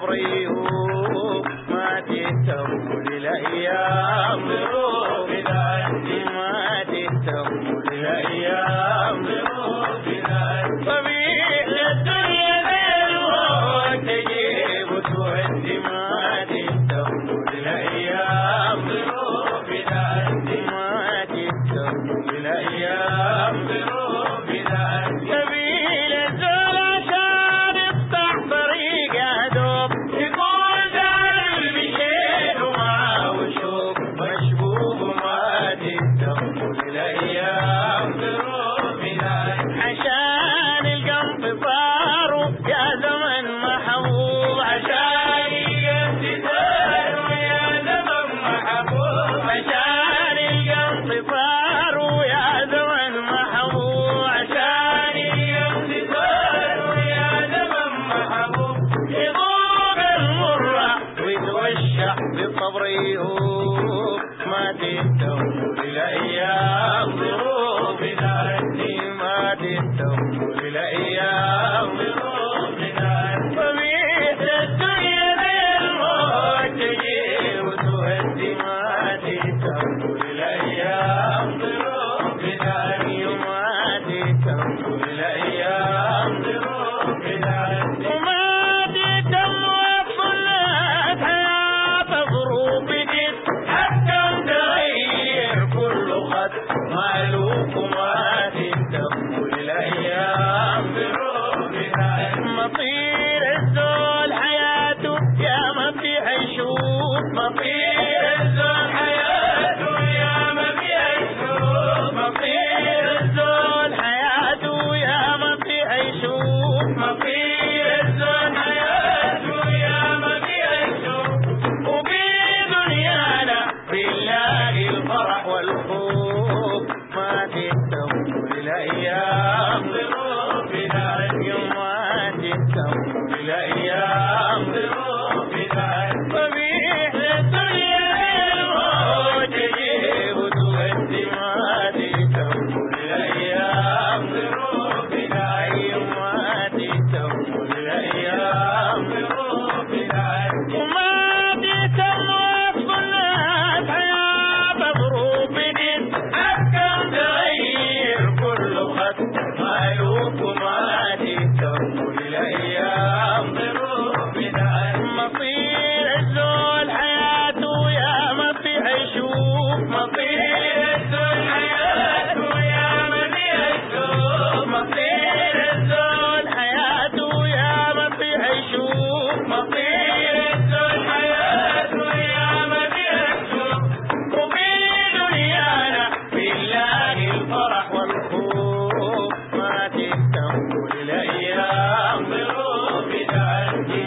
por ahí. Uh. Adito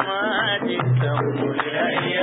ಮಾಡಿ ಸಂಪುಳಯ್ಯ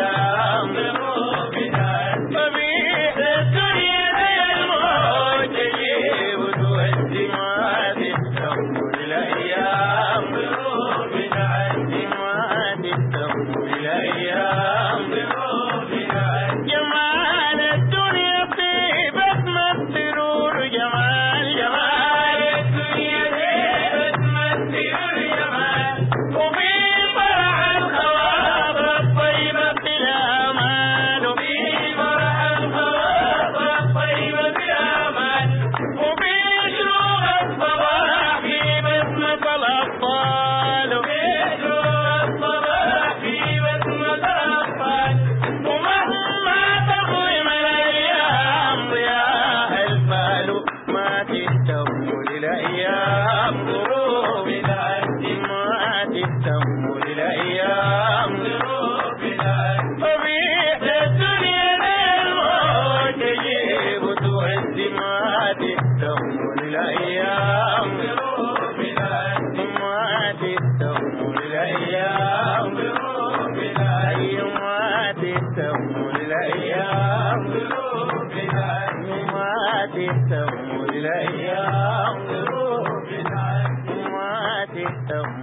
تهتم إلي أغفر بالعزم وتهتم